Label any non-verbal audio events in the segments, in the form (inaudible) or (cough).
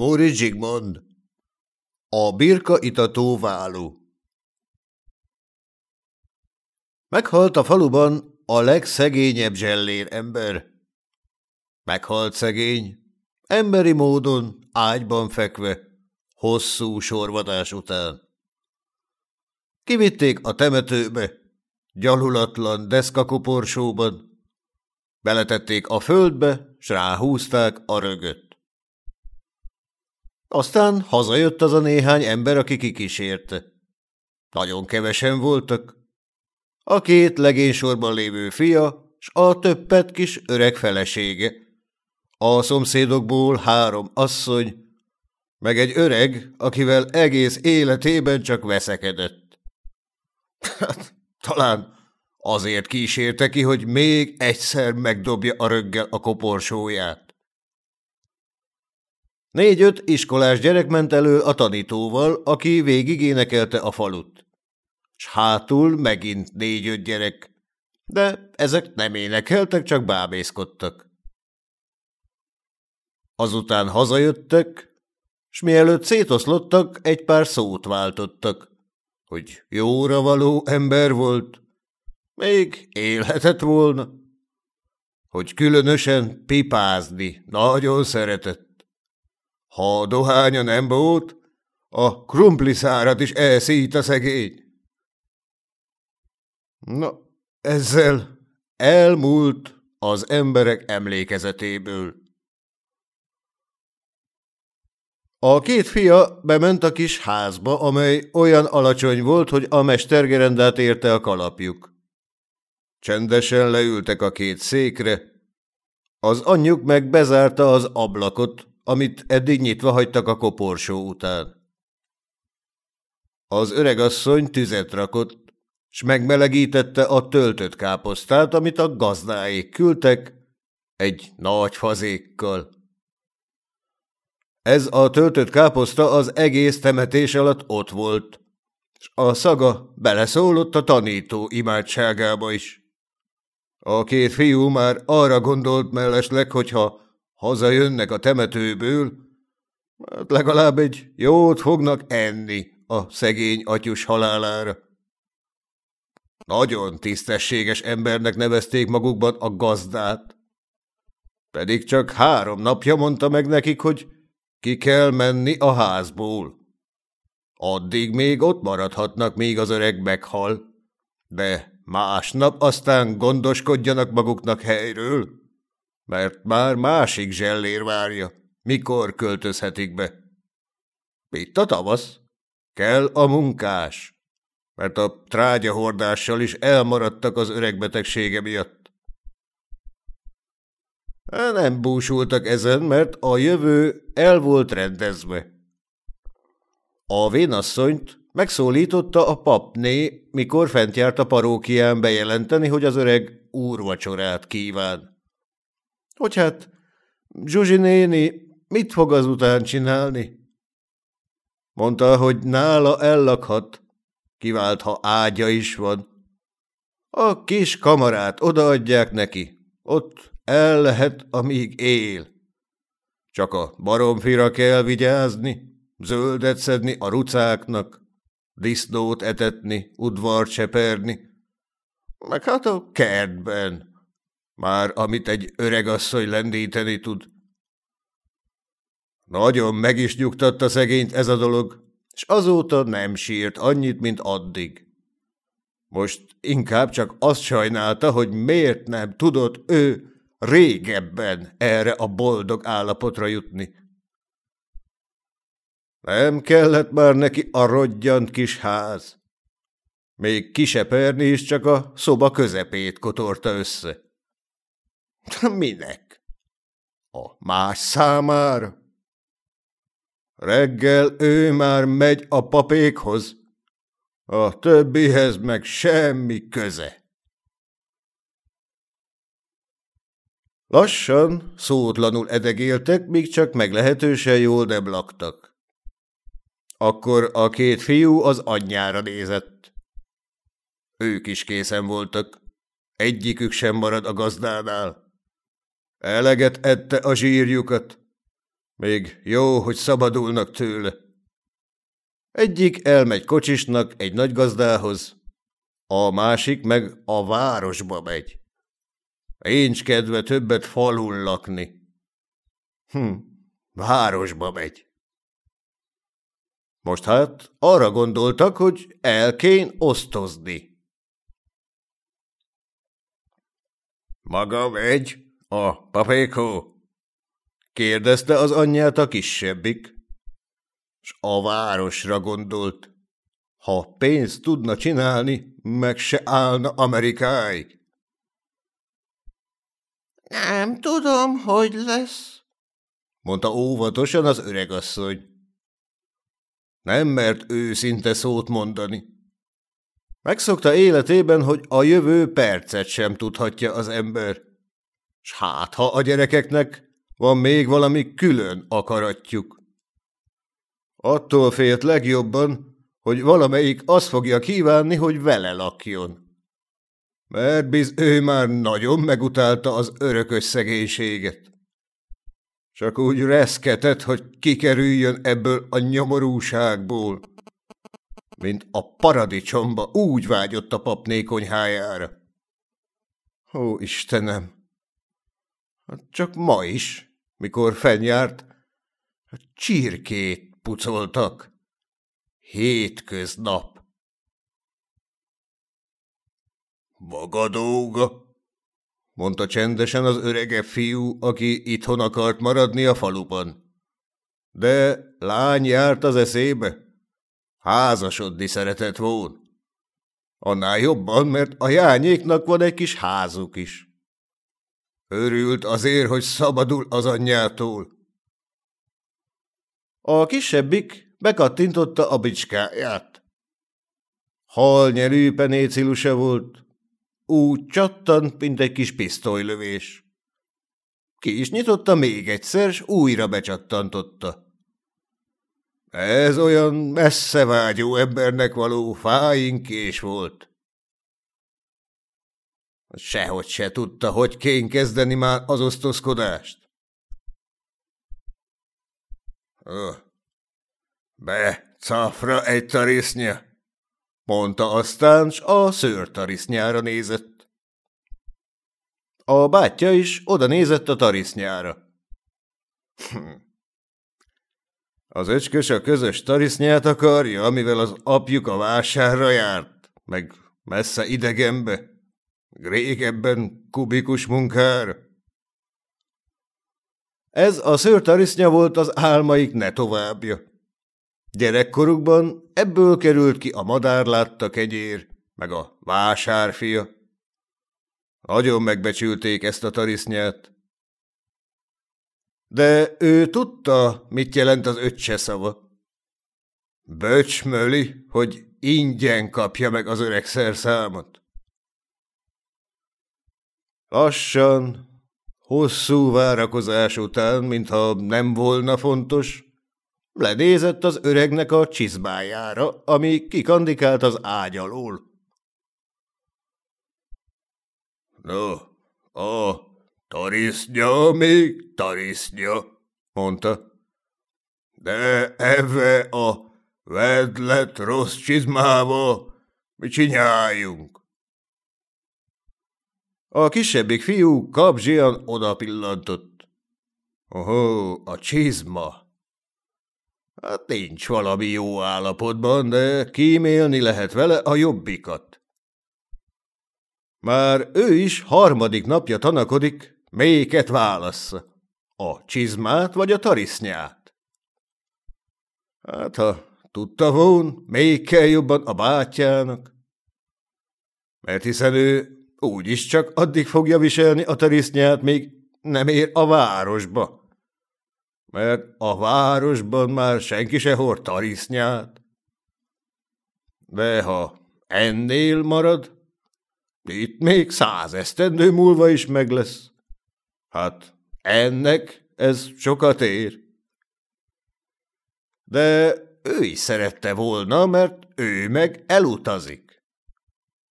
Móri Zsigmond. A birka itató váló. Meghalt a faluban a legszegényebb zsellér ember. Meghalt szegény, emberi módon, ágyban fekve, hosszú sorvadás után. Kivitték a temetőbe, gyalulatlan deszkakoporsóban, beletették a földbe, s ráhúzták a rögöt. Aztán hazajött az a néhány ember, aki kikísérte. Nagyon kevesen voltak. A két legénysorban lévő fia, s a többet kis öreg felesége. A szomszédokból három asszony, meg egy öreg, akivel egész életében csak veszekedett. Hát, talán azért kísérte ki, hogy még egyszer megdobja a röggel a koporsóját. Négy-öt iskolás gyerek ment elő a tanítóval, aki végig énekelte a falut. S hátul megint négy-öt gyerek, de ezek nem énekeltek, csak bábészkodtak. Azután hazajöttek, s mielőtt szétoszlottak, egy pár szót váltottak, hogy jóra való ember volt, még élhetett volna, hogy különösen pipázni nagyon szeretett. Ha a dohánya nem volt, a krumpliszárat is elszít a szegény. Na, ezzel elmúlt az emberek emlékezetéből. A két fia bement a kis házba, amely olyan alacsony volt, hogy a mestergerendát érte a kalapjuk. Csendesen leültek a két székre, az anyjuk meg bezárta az ablakot, amit eddig nyitva hagytak a koporsó után. Az öregasszony tüzet rakott, s megmelegítette a töltött káposztát, amit a gazdáék küldtek, egy nagy fazékkal. Ez a töltött káposzta az egész temetés alatt ott volt, és a szaga beleszólott a tanító imádságába is. A két fiú már arra gondolt mellesleg, hogyha hazajönnek a temetőből, hát legalább egy jót fognak enni a szegény atyus halálára. Nagyon tisztességes embernek nevezték magukban a gazdát. Pedig csak három napja mondta meg nekik, hogy ki kell menni a házból. Addig még ott maradhatnak, míg az öreg meghal, de másnap aztán gondoskodjanak maguknak helyről, mert már másik zsellér várja, mikor költözhetik be. Itt a tavasz, kell a munkás, mert a trágyahordással is elmaradtak az öreg betegsége miatt. Nem búsultak ezen, mert a jövő el volt rendezve. A vénasszonyt megszólította a papné, mikor fent járt a parókián bejelenteni, hogy az öreg úrvacsorát kíván. Hogy hát, Zsuzsi néni mit fog azután csinálni? Mondta, hogy nála ellakhat, kivált, ha ágya is van. A kis kamarát odaadják neki, ott el lehet, amíg él. Csak a baromfira kell vigyázni, zöldet szedni a rucáknak, disznót etetni, udvart seperni, meg hát a kertben, már amit egy öregasszony lendíteni tud. Nagyon meg is nyugtatta szegényt ez a dolog, és azóta nem sírt annyit, mint addig. Most inkább csak azt sajnálta, hogy miért nem tudott ő régebben erre a boldog állapotra jutni. Nem kellett már neki a rodgyant kis ház. Még kiseperni is csak a szoba közepét kotorta össze. (laughs) Minek? A más számára? Reggel ő már megy a papékhoz, a többihez meg semmi köze. Lassan, szótlanul edegéltek, míg csak meglehetősen jól nem laktak. Akkor a két fiú az anyjára nézett. Ők is készen voltak. Egyikük sem marad a gazdánál. Eleget ette a zsírjukat. Még jó, hogy szabadulnak tőle. Egyik elmegy kocsisnak egy nagy gazdához, a másik meg a városba megy. Éncs kedve többet falun lakni. Hm, városba megy. Most hát arra gondoltak, hogy el kén osztozni. Maga megy, a papékó? kérdezte az anyját a kisebbik, s a városra gondolt. Ha pénzt tudna csinálni, meg se állna Amerikáig. Nem tudom, hogy lesz, mondta óvatosan az öregasszony. Nem mert őszinte szót mondani. Megszokta életében, hogy a jövő percet sem tudhatja az ember. S hát, ha a gyerekeknek van még valami külön akaratjuk. Attól félt legjobban, hogy valamelyik azt fogja kívánni, hogy vele lakjon. Mert biz ő már nagyon megutálta az örökös szegénységet. Csak úgy reszketett, hogy kikerüljön ebből a nyomorúságból. Mint a paradicsomba úgy vágyott a papné konyhájára. Ó, Istenem! Hát csak ma is, mikor fennjárt, csirkét pucoltak. Hétköznap. Maga dolga, mondta csendesen az örege fiú, aki itthon akart maradni a faluban. De lány járt az eszébe. Házasodni szeretett volna. Annál jobban, mert a jányéknak van egy kis házuk is. Örült azért, hogy szabadul az anyjától. A kisebbik bekattintotta a bicskáját. Halnyelű penécilusa volt, úgy csattant, mint egy kis pisztolylövés. Ki is nyitotta még egyszer, s újra becsattantotta. Ez olyan messze vágyó embernek való fáinkés volt. Sehogy se tudta, hogy kén kezdeni már az osztozkodást. Be, cafra egy tarisznya, mondta aztán, s a szőrtarisznyára nézett. A bátyja is oda nézett a tarisznyára. Hm. Az öcskös a közös tarisznyát akarja, amivel az apjuk a vásárra járt, meg messze idegenbe, régebben kubikus munkára. Ez a szőrtarisznya volt az álmaik ne továbbja. Gyerekkorukban ebből került ki a madárlátta kegyér, meg a vásárfia. Nagyon megbecsülték ezt a tarisznyát. De ő tudta, mit jelent az öccse szava. Böcsmöli, hogy ingyen kapja meg az öreg szerszámot. Lassan, hosszú várakozás után, mintha nem volna fontos, Lenézett az öregnek a csizmájára, ami kikandikált az ágy alól. No, a tarisznya még tarisznya, mondta. De ebbe a vedlet rossz csizmába mi csináljunk? A kisebbik fiú kapzsian odapillantott. Ohó, a csizma, Hát nincs valami jó állapotban, de kímélni lehet vele a jobbikat. Már ő is harmadik napja tanakodik, melyiket válasz, a csizmát vagy a tarisznyát. Hát, ha tudta volna, melyikkel jobban a bátyjának. Mert hiszen ő úgyis csak addig fogja viselni a tarisznyát, még nem ér a városba mert a városban már senki se hord tarisznyát. De ha ennél marad, itt még száz esztendő múlva is meg lesz. Hát ennek ez sokat ér. De ő is szerette volna, mert ő meg elutazik.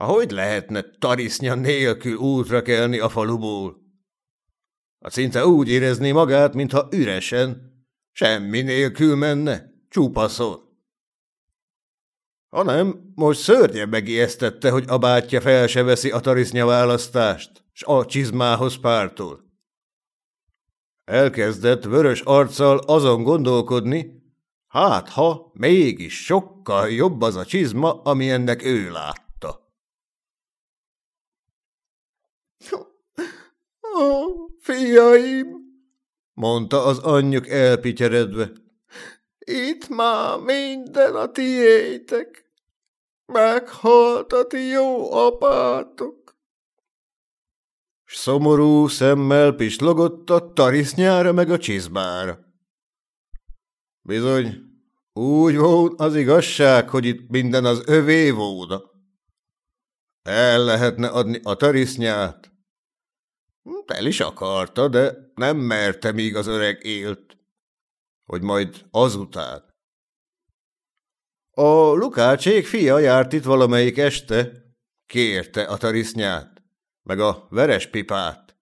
Ahogy lehetne tarisznya nélkül útra kelni a faluból? A szinte úgy érezni magát, mintha üresen, Semmi nélkül menne, csupaszon. Hanem most szörnye megijesztette, hogy a bátyja fel se veszi a tarisznya választást, s a csizmához pártol. Elkezdett vörös arccal azon gondolkodni, hát ha mégis sokkal jobb az a csizma, ami ennek ő látta. Ó, fiaim, mondta az anyjuk elpityeredve. Itt már minden a tiétek. Meghalt a ti jó apátok. S szomorú szemmel pislogott a tarisznyára meg a csizmára. Bizony, úgy volt az igazság, hogy itt minden az övé volna. El lehetne adni a tarisznyát. El is akarta, de nem merte, míg az öreg élt hogy majd azután. A Lukácsék fia járt itt valamelyik este, kérte a tarisznyát, meg a veres pipát,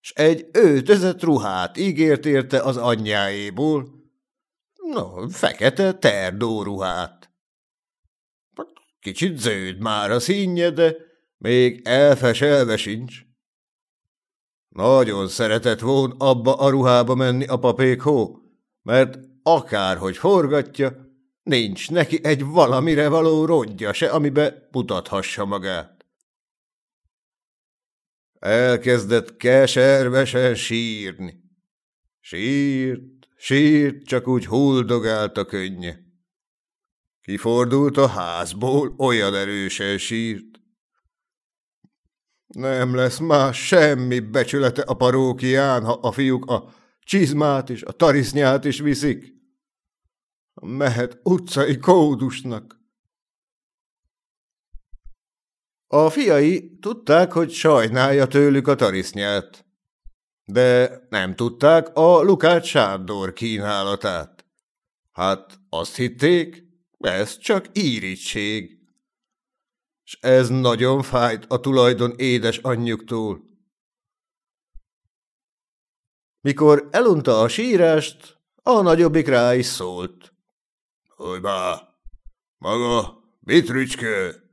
s egy öltözött ruhát ígért érte az anyjáéból, no, fekete terdó ruhát. Hát, kicsit zöld már a színje, de még elfeselve sincs. Nagyon szeretett volna abba a ruhába menni a papékhó, mert akárhogy forgatja, nincs neki egy valamire való rodja se, amibe mutathassa magát. Elkezdett keservesen sírni. Sírt, sírt, csak úgy huldogált a könnye. Kifordult a házból, olyan erősen sírt. Nem lesz más semmi becsülete a parókián, ha a fiúk a csizmát és a tarisznyát is viszik. Mehet utcai kódusnak. A fiai tudták, hogy sajnálja tőlük a tarisznyát, de nem tudták a Lukács Sándor kínálatát. Hát azt hitték, ez csak írítség. S ez nagyon fájt a tulajdon édes anyjuktól. Mikor elunta a sírást, a nagyobbik rá is szólt. – Hogy bá, maga, Bitrücskő!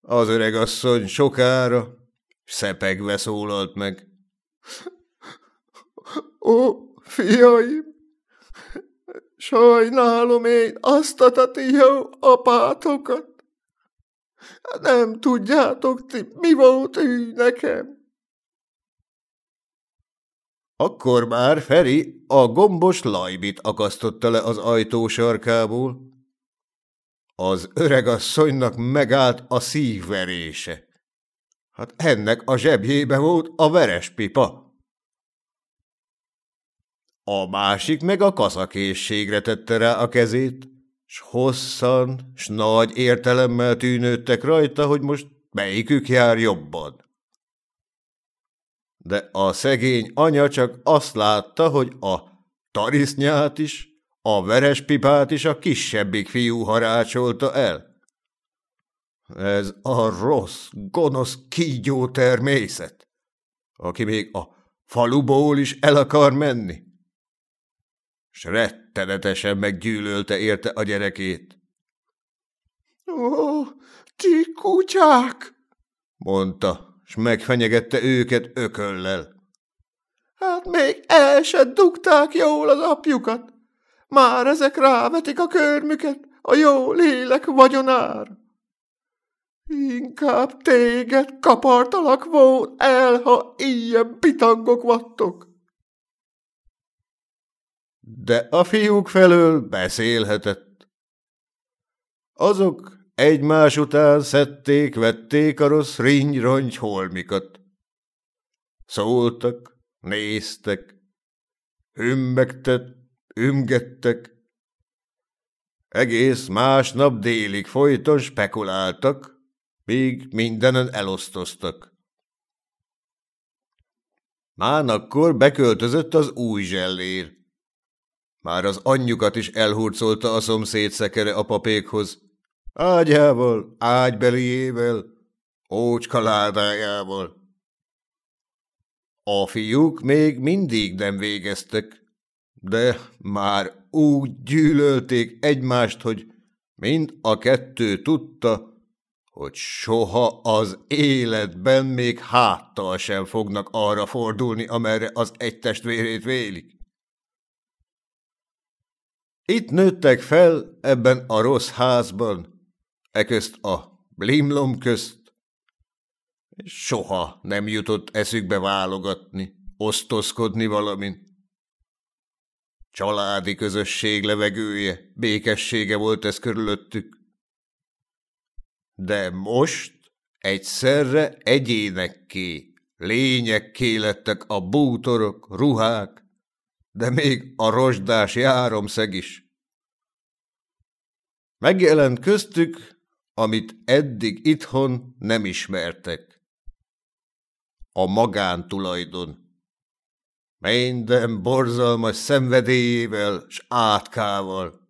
Az öregasszony sokára, szepegve szólalt meg. – Ó, fiaim, sajnálom én azt a jó apátokat. Nem tudjátok ti, mi volt ő nekem. Akkor már Feri a gombos lajbit akasztotta le az ajtó sarkából. Az öregasszonynak megállt a szívverése. Hát ennek a zsebjébe volt a veres pipa. A másik meg a kaszakészségre tette rá a kezét, s hosszan, s nagy értelemmel tűnődtek rajta, hogy most melyikük jár jobban de a szegény anya csak azt látta, hogy a tarisznyát is, a verespipát is a kisebbik fiú harácsolta el. Ez a rossz, gonosz kígyó természet, aki még a faluból is el akar menni. S rettenetesen meggyűlölte érte a gyerekét. – Ó, ti kutyák! – mondta, s megfenyegette őket ököllel. Hát még el se dugták jól az apjukat. Már ezek rávetik a körmüket, a jó lélek vagyonár. Inkább téged kapartalak volt el, ha ilyen pitangok vattok. De a fiúk felől beszélhetett. Azok Egymás után szedték, vették a rossz ringy holmikat. Szóltak, néztek, hümmegtet, ümgettek. Egész másnap délig folyton spekuláltak, míg mindenen elosztoztak. Mánakkor beköltözött az új zsellér. Már az anyjukat is elhurcolta a szomszéd szekere a papékhoz, Ágyával, ágybeliével, ócska ládájával. A fiúk még mindig nem végeztek, de már úgy gyűlölték egymást, hogy mind a kettő tudta, hogy soha az életben még háttal sem fognak arra fordulni, amerre az egy testvérét vélik. Itt nőttek fel ebben a rossz házban, eközt a blimlom közt, soha nem jutott eszükbe válogatni, osztozkodni valamin. Családi közösség levegője, békessége volt ez körülöttük. De most egyszerre egyénekké, lényekké lettek a bútorok, ruhák, de még a rozsdás járomszeg is. Megjelent köztük, amit eddig itthon nem ismertek. A magántulajdon. Minden borzalmas szenvedélyével s átkával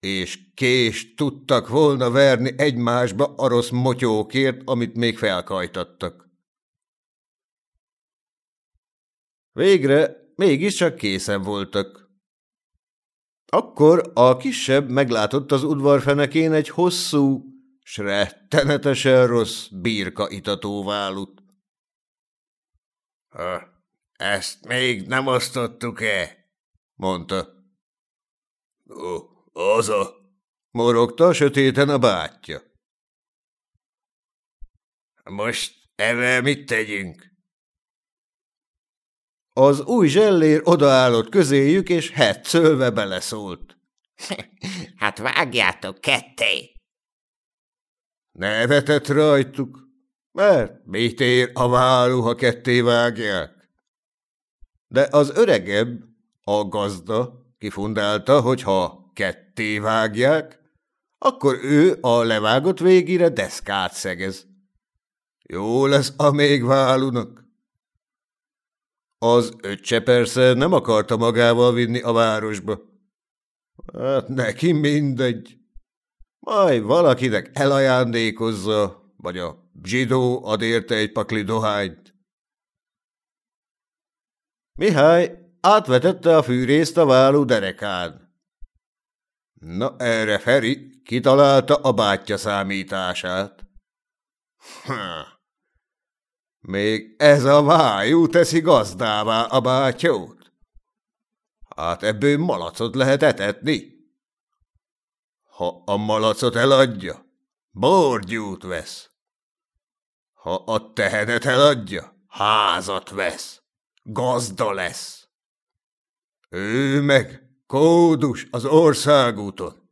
és kést tudtak volna verni egymásba a rossz motyókért, amit még felkajtattak. Végre mégiscsak készen voltak. Akkor a kisebb meglátott az udvarfenekén egy hosszú, s rettenetesen rossz birka itatóválut. – Ezt még nem osztottuk-e? – mondta. – az a... morogta sötéten a bátyja. Most evel mit tegyünk? Az új zsellér odaállott közéjük, és hetszölve beleszólt. (laughs) hát vágjátok ketté! Nevetett rajtuk, mert mit ér a válló, ha ketté vágják? De az öregebb, a gazda, kifundálta, hogy ha ketté vágják, akkor ő a levágott végére deszkát szegez. Jó lesz a még válunak. Az öccse persze nem akarta magával vinni a városba. Hát neki mindegy. Majd valakinek elajándékozza, vagy a zsidó ad érte egy pakli dohányt. Mihály átvetette a fűrészt a váló derekán. Na erre Feri kitalálta a bátyja számítását. Ha. Még ez a vájú teszi gazdává a bátyót? Hát ebből malacot lehet etetni. Ha a malacot eladja, borgyút vesz. Ha a tehenet eladja, házat vesz, gazda lesz. Ő meg Kódus az országúton.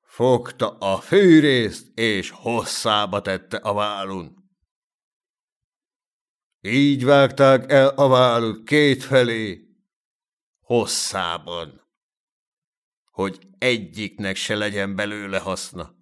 Fogta a fűrészt, és hosszába tette a vállun. Így vágták el a válut kétfelé, hosszában, hogy egyiknek se legyen belőle haszna.